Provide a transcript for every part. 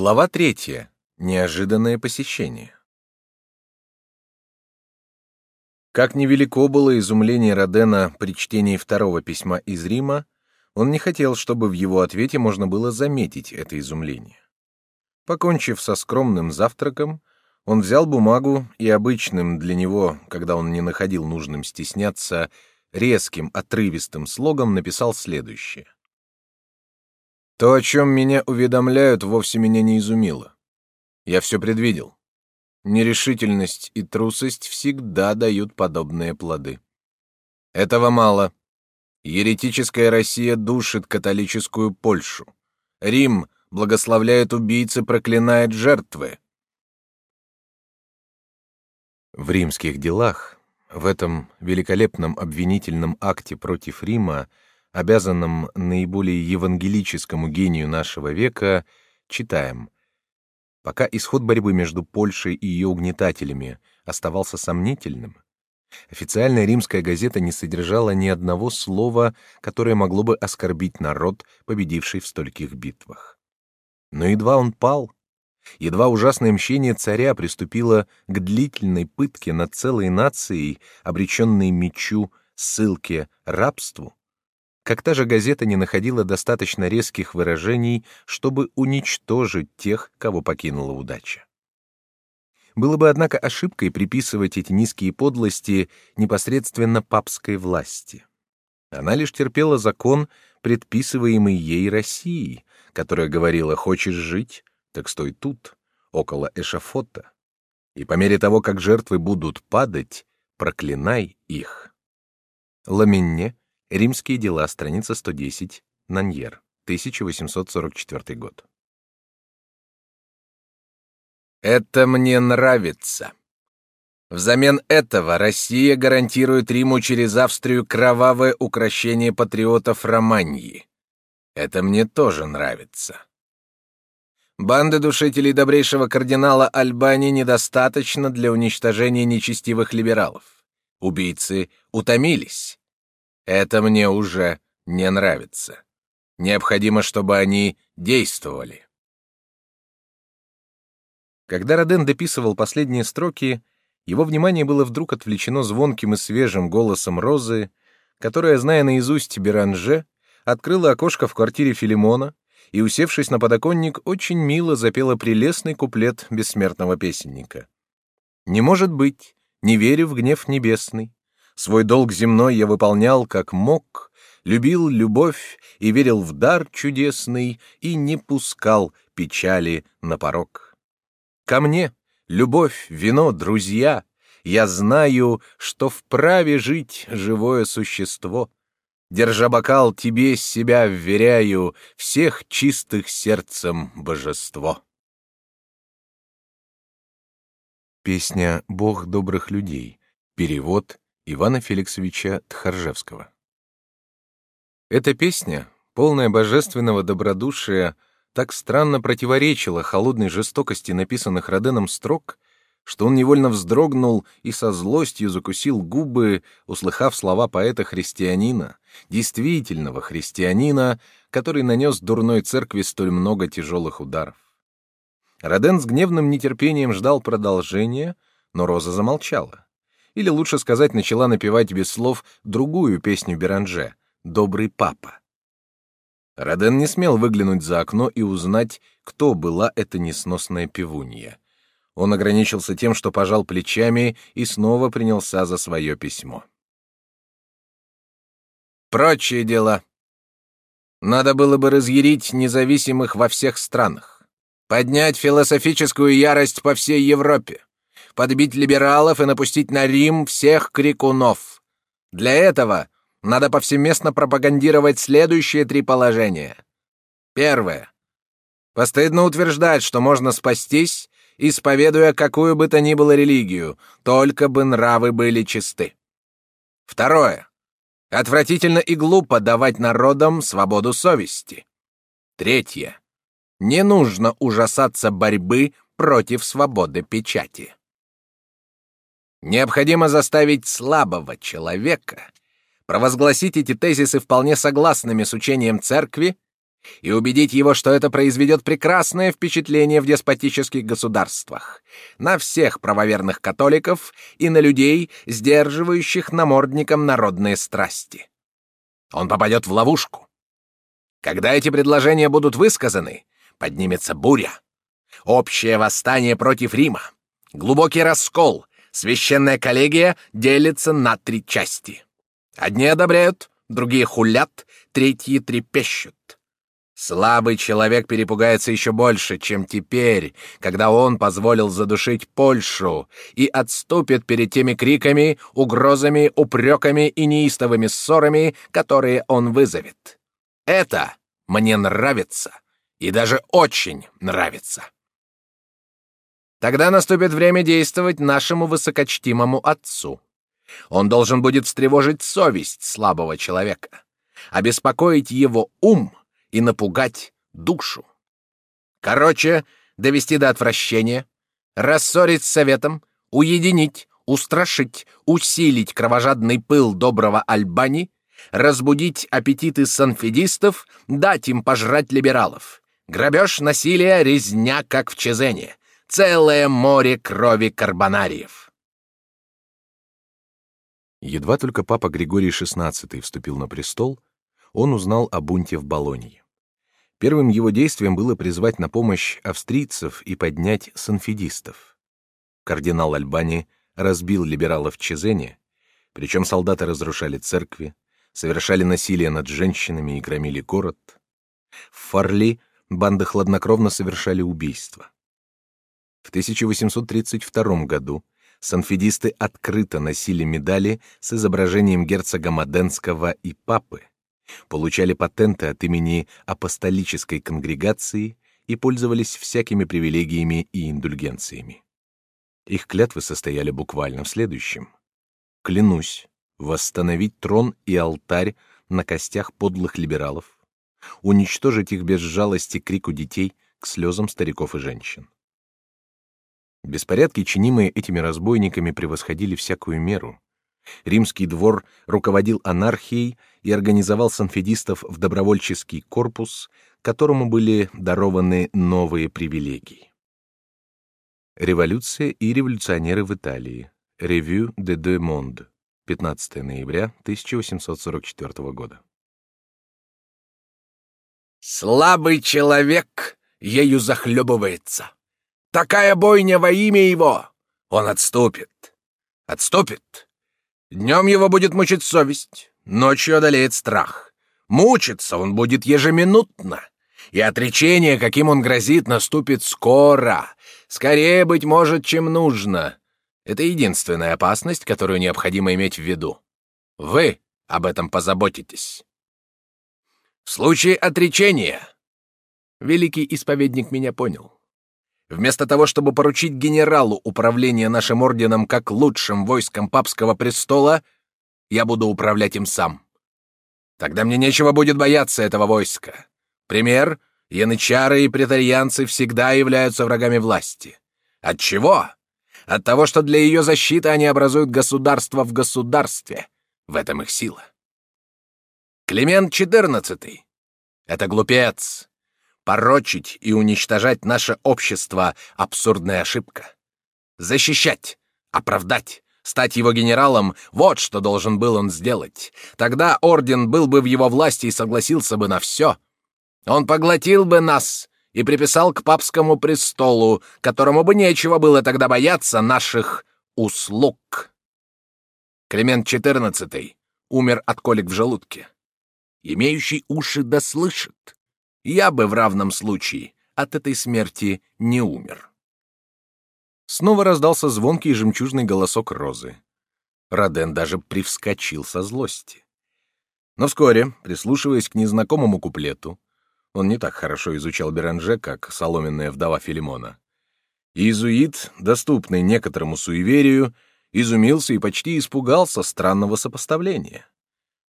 Глава третья. Неожиданное посещение. Как невелико было изумление Родена при чтении второго письма из Рима, он не хотел, чтобы в его ответе можно было заметить это изумление. Покончив со скромным завтраком, он взял бумагу и обычным для него, когда он не находил нужным стесняться, резким, отрывистым слогом написал следующее. То, о чем меня уведомляют, вовсе меня не изумило. Я все предвидел. Нерешительность и трусость всегда дают подобные плоды. Этого мало. Еретическая Россия душит католическую Польшу. Рим благословляет убийцы, проклинает жертвы. В римских делах, в этом великолепном обвинительном акте против Рима, обязанном наиболее евангелическому гению нашего века, читаем. Пока исход борьбы между Польшей и ее угнетателями оставался сомнительным, официальная римская газета не содержала ни одного слова, которое могло бы оскорбить народ, победивший в стольких битвах. Но едва он пал, едва ужасное мщение царя приступило к длительной пытке над целой нацией, обреченной мечу, ссылке, рабству, как та же газета не находила достаточно резких выражений, чтобы уничтожить тех, кого покинула удача. Было бы, однако, ошибкой приписывать эти низкие подлости непосредственно папской власти. Она лишь терпела закон, предписываемый ей Россией, которая говорила «хочешь жить, так стой тут, около эшафота, и по мере того, как жертвы будут падать, проклинай их». Ламенне Римские дела, страница 110, Наньер, 1844 год. Это мне нравится. Взамен этого Россия гарантирует Риму через Австрию кровавое укрощение патриотов Романьи. Это мне тоже нравится. Банды душителей добрейшего кардинала Альбани недостаточно для уничтожения нечестивых либералов. Убийцы утомились. Это мне уже не нравится. Необходимо, чтобы они действовали. Когда Роден дописывал последние строки, его внимание было вдруг отвлечено звонким и свежим голосом Розы, которая, зная наизусть Беранже, открыла окошко в квартире Филимона и, усевшись на подоконник, очень мило запела прелестный куплет бессмертного песенника. «Не может быть, не верю в гнев небесный, Свой долг земной я выполнял как мог, любил любовь и верил в дар чудесный и не пускал печали на порог. Ко мне любовь, вино, друзья, я знаю, что вправе жить живое существо. Держа бокал, тебе себя вверяю, всех чистых сердцем божество. Песня «Бог добрых людей». Перевод Ивана Феликсовича Тхаржевского. Эта песня, полная божественного добродушия, так странно противоречила холодной жестокости написанных Роденом строк, что он невольно вздрогнул и со злостью закусил губы, услыхав слова поэта-христианина, действительного христианина, который нанес дурной церкви столь много тяжелых ударов. Роден с гневным нетерпением ждал продолжения, но Роза замолчала или лучше сказать, начала напевать без слов другую песню Беранже «Добрый папа». Роден не смел выглянуть за окно и узнать, кто была эта несносная певунья. Он ограничился тем, что пожал плечами и снова принялся за свое письмо. Прочие дела. Надо было бы разъярить независимых во всех странах, поднять философическую ярость по всей Европе подбить либералов и напустить на Рим всех крикунов. Для этого надо повсеместно пропагандировать следующие три положения. Первое. Постыдно утверждать, что можно спастись, исповедуя какую бы то ни было религию, только бы нравы были чисты. Второе. Отвратительно и глупо давать народам свободу совести. Третье. Не нужно ужасаться борьбы против свободы печати. Необходимо заставить слабого человека провозгласить эти тезисы вполне согласными с учением церкви и убедить его, что это произведет прекрасное впечатление в деспотических государствах, на всех правоверных католиков и на людей, сдерживающих намордником народные страсти. Он попадет в ловушку. Когда эти предложения будут высказаны, поднимется буря. Общее восстание против Рима. Глубокий раскол. Священная коллегия делится на три части. Одни одобряют, другие хулят, третьи трепещут. Слабый человек перепугается еще больше, чем теперь, когда он позволил задушить Польшу и отступит перед теми криками, угрозами, упреками и неистовыми ссорами, которые он вызовет. Это мне нравится и даже очень нравится. Тогда наступит время действовать нашему высокочтимому отцу. Он должен будет встревожить совесть слабого человека, обеспокоить его ум и напугать душу. Короче, довести до отвращения, рассорить с советом, уединить, устрашить, усилить кровожадный пыл доброго Альбани, разбудить аппетиты санфедистов, дать им пожрать либералов. Грабеж, насилие, резня, как в Чезене. Целое море крови карбонариев. Едва только папа Григорий XVI вступил на престол, он узнал о бунте в Болонье. Первым его действием было призвать на помощь австрийцев и поднять санфедистов. Кардинал Альбани разбил либералов Чезене, причем солдаты разрушали церкви, совершали насилие над женщинами и громили город. В Фарли банды хладнокровно совершали убийства. В 1832 году санфедисты открыто носили медали с изображением герцога Моденского и папы, получали патенты от имени апостолической конгрегации и пользовались всякими привилегиями и индульгенциями. Их клятвы состояли буквально в следующем. «Клянусь восстановить трон и алтарь на костях подлых либералов, уничтожить их без жалости крику детей к слезам стариков и женщин». Беспорядки, чинимые этими разбойниками, превосходили всякую меру. Римский двор руководил анархией и организовал санфедистов в добровольческий корпус, которому были дарованы новые привилегии. Революция и революционеры в Италии. Ревю де deux Monde. 15 ноября 1844 года. Слабый человек ею захлебывается. Такая бойня во имя его. Он отступит. Отступит. Днем его будет мучить совесть, ночью одолеет страх. Мучиться он будет ежеминутно, и отречение, каким он грозит, наступит скоро, скорее, быть может, чем нужно. Это единственная опасность, которую необходимо иметь в виду. Вы об этом позаботитесь. В случае отречения... Великий исповедник меня понял. Вместо того, чтобы поручить генералу управление нашим орденом как лучшим войском папского престола, я буду управлять им сам. Тогда мне нечего будет бояться этого войска. Пример — янычары и претарианцы всегда являются врагами власти. От чего? От того, что для ее защиты они образуют государство в государстве. В этом их сила. Климент XIV — это глупец, Порочить и уничтожать наше общество — абсурдная ошибка. Защищать, оправдать, стать его генералом — вот что должен был он сделать. Тогда орден был бы в его власти и согласился бы на все. Он поглотил бы нас и приписал к папскому престолу, которому бы нечего было тогда бояться наших услуг. Климент XIV умер от колик в желудке. Имеющий уши да слышит я бы в равном случае от этой смерти не умер. Снова раздался звонкий жемчужный голосок Розы. Роден даже привскочил со злости. Но вскоре, прислушиваясь к незнакомому куплету, он не так хорошо изучал Беранже, как соломенная вдова Филимона. Иезуит, доступный некоторому суеверию, изумился и почти испугался странного сопоставления.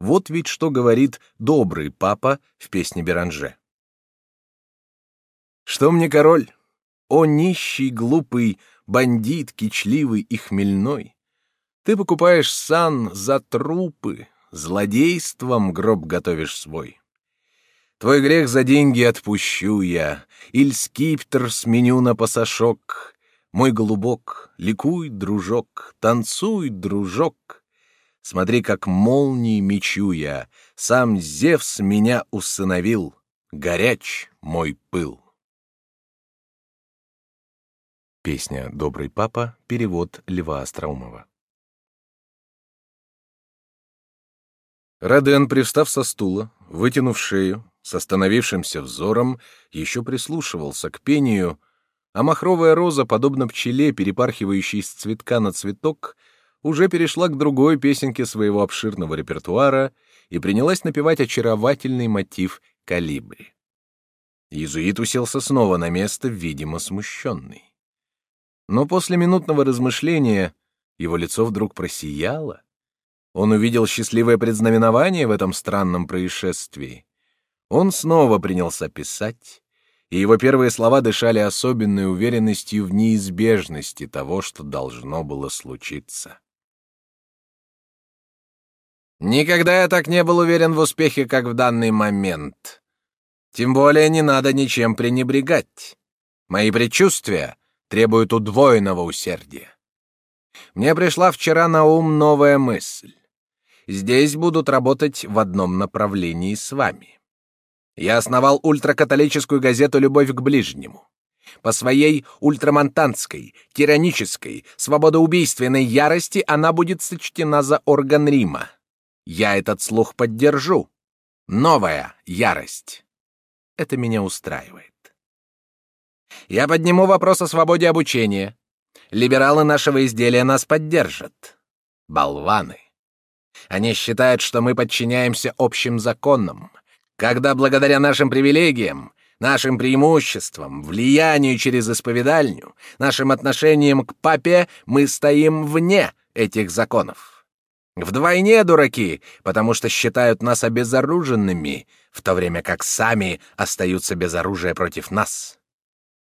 Вот ведь что говорит добрый папа в песне Беранже. Что мне король? О, нищий, глупый, бандит, кичливый и хмельной! Ты покупаешь сан за трупы, злодейством гроб готовишь свой. Твой грех за деньги отпущу я, Иль скиптер сменю на пасашок. Мой голубок, ликуй, дружок, танцуй, дружок. Смотри, как молнии мечу я, Сам Зевс меня усыновил, Горяч мой пыл. Песня «Добрый папа», перевод Льва Остроумова. Роден, привстав со стула, вытянув шею, с остановившимся взором, еще прислушивался к пению, а махровая роза, подобно пчеле, перепархивающей с цветка на цветок, уже перешла к другой песенке своего обширного репертуара и принялась напевать очаровательный мотив «Калибри». Иезуит уселся снова на место, видимо, смущенный. Но после минутного размышления его лицо вдруг просияло. Он увидел счастливое предзнаменование в этом странном происшествии. Он снова принялся писать, и его первые слова дышали особенной уверенностью в неизбежности того, что должно было случиться. «Никогда я так не был уверен в успехе, как в данный момент. Тем более не надо ничем пренебрегать. Мои предчувствия требуют удвоенного усердия. Мне пришла вчера на ум новая мысль. Здесь будут работать в одном направлении с вами. Я основал ультракатолическую газету «Любовь к ближнему». По своей ультрамонтанской, тиранической, свободоубийственной ярости она будет сочтена за орган Рима. Я этот слух поддержу. Новая ярость. Это меня устраивает. Я подниму вопрос о свободе обучения. Либералы нашего изделия нас поддержат. Болваны. Они считают, что мы подчиняемся общим законам, когда благодаря нашим привилегиям, нашим преимуществам, влиянию через исповедальню, нашим отношениям к папе мы стоим вне этих законов. Вдвойне дураки, потому что считают нас обезоруженными, в то время как сами остаются без оружия против нас.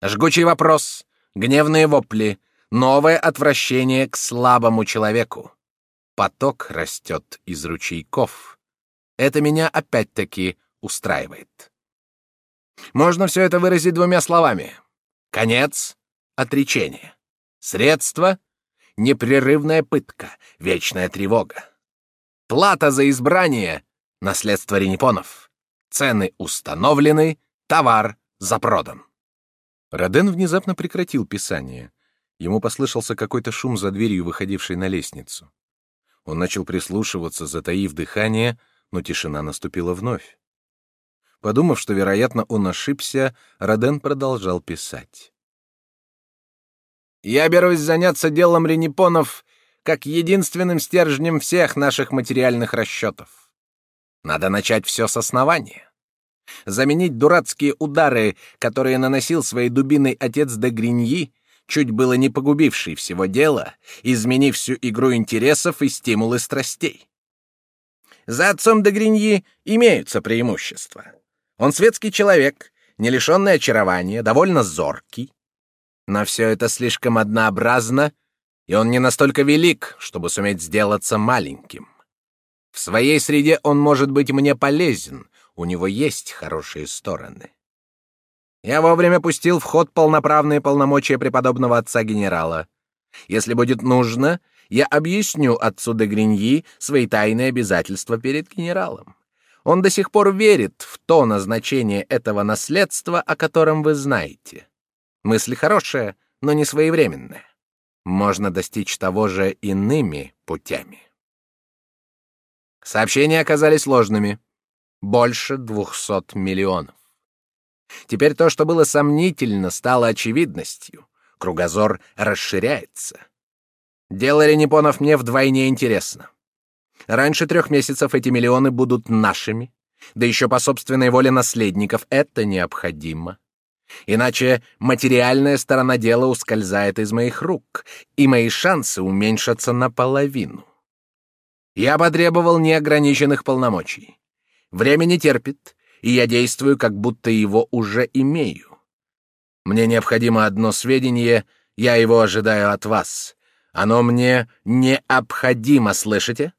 Жгучий вопрос, гневные вопли, новое отвращение к слабому человеку. Поток растет из ручейков. Это меня опять-таки устраивает. Можно все это выразить двумя словами. Конец — отречение. Средство — непрерывная пытка, вечная тревога. Плата за избрание — наследство ренепонов. Цены установлены, товар запродан. Роден внезапно прекратил писание. Ему послышался какой-то шум за дверью, выходившей на лестницу. Он начал прислушиваться, затаив дыхание, но тишина наступила вновь. Подумав, что, вероятно, он ошибся, Роден продолжал писать. «Я берусь заняться делом ренепонов как единственным стержнем всех наших материальных расчетов. Надо начать все с основания. Заменить дурацкие удары, которые наносил своей дубиной отец де Гриньи, чуть было не погубивший всего дела, изменив всю игру интересов и стимулы страстей. За отцом де Гриньи имеются преимущества. Он светский человек, не лишенный очарования, довольно зоркий. Но все это слишком однообразно, и он не настолько велик, чтобы суметь сделаться маленьким. В своей среде он может быть мне полезен, у него есть хорошие стороны. Я вовремя пустил в ход полноправные полномочия преподобного отца генерала. Если будет нужно, я объясню отцу де Гриньи свои тайные обязательства перед генералом. Он до сих пор верит в то назначение этого наследства, о котором вы знаете. Мысль хорошая, но не своевременная. Можно достичь того же иными путями. Сообщения оказались сложными. Больше двухсот миллионов. Теперь то, что было сомнительно, стало очевидностью. Кругозор расширяется. Дело Ренепонов мне вдвойне интересно. Раньше трех месяцев эти миллионы будут нашими, да еще по собственной воле наследников. Это необходимо. Иначе материальная сторона дела ускользает из моих рук, и мои шансы уменьшатся наполовину. Я потребовал неограниченных полномочий. Время не терпит, и я действую, как будто его уже имею. Мне необходимо одно сведение, я его ожидаю от вас. Оно мне необходимо, слышите?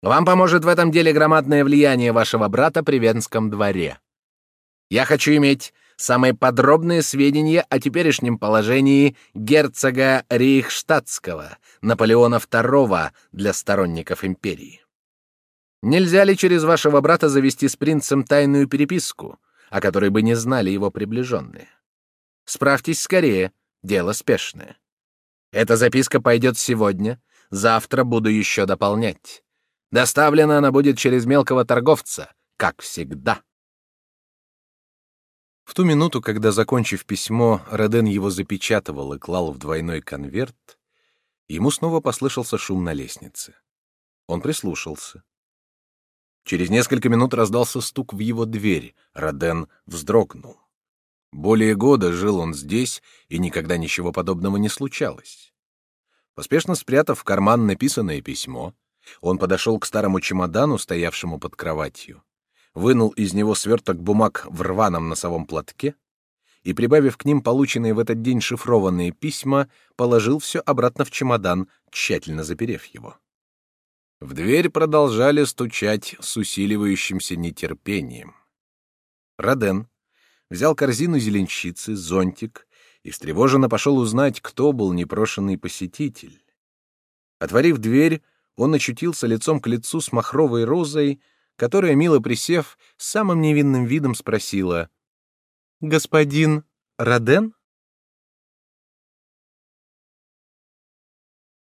Вам поможет в этом деле громадное влияние вашего брата при Венском дворе. Я хочу иметь самые подробные сведения о теперешнем положении герцога Рейхштадтского, Наполеона II для сторонников империи. Нельзя ли через вашего брата завести с принцем тайную переписку, о которой бы не знали его приближенные? Справьтесь скорее, дело спешное. Эта записка пойдет сегодня, завтра буду еще дополнять. Доставлена она будет через мелкого торговца, как всегда. В ту минуту, когда, закончив письмо, Роден его запечатывал и клал в двойной конверт, ему снова послышался шум на лестнице. Он прислушался. Через несколько минут раздался стук в его дверь. Роден вздрогнул. Более года жил он здесь, и никогда ничего подобного не случалось. Поспешно спрятав в карман написанное письмо, он подошел к старому чемодану, стоявшему под кроватью вынул из него сверток бумаг в рваном носовом платке и, прибавив к ним полученные в этот день шифрованные письма, положил все обратно в чемодан, тщательно заперев его. В дверь продолжали стучать с усиливающимся нетерпением. Роден взял корзину зеленщицы, зонтик и встревоженно пошел узнать, кто был непрошенный посетитель. Отворив дверь, он очутился лицом к лицу с махровой розой, которая, мило присев, самым невинным видом спросила. «Господин Роден?»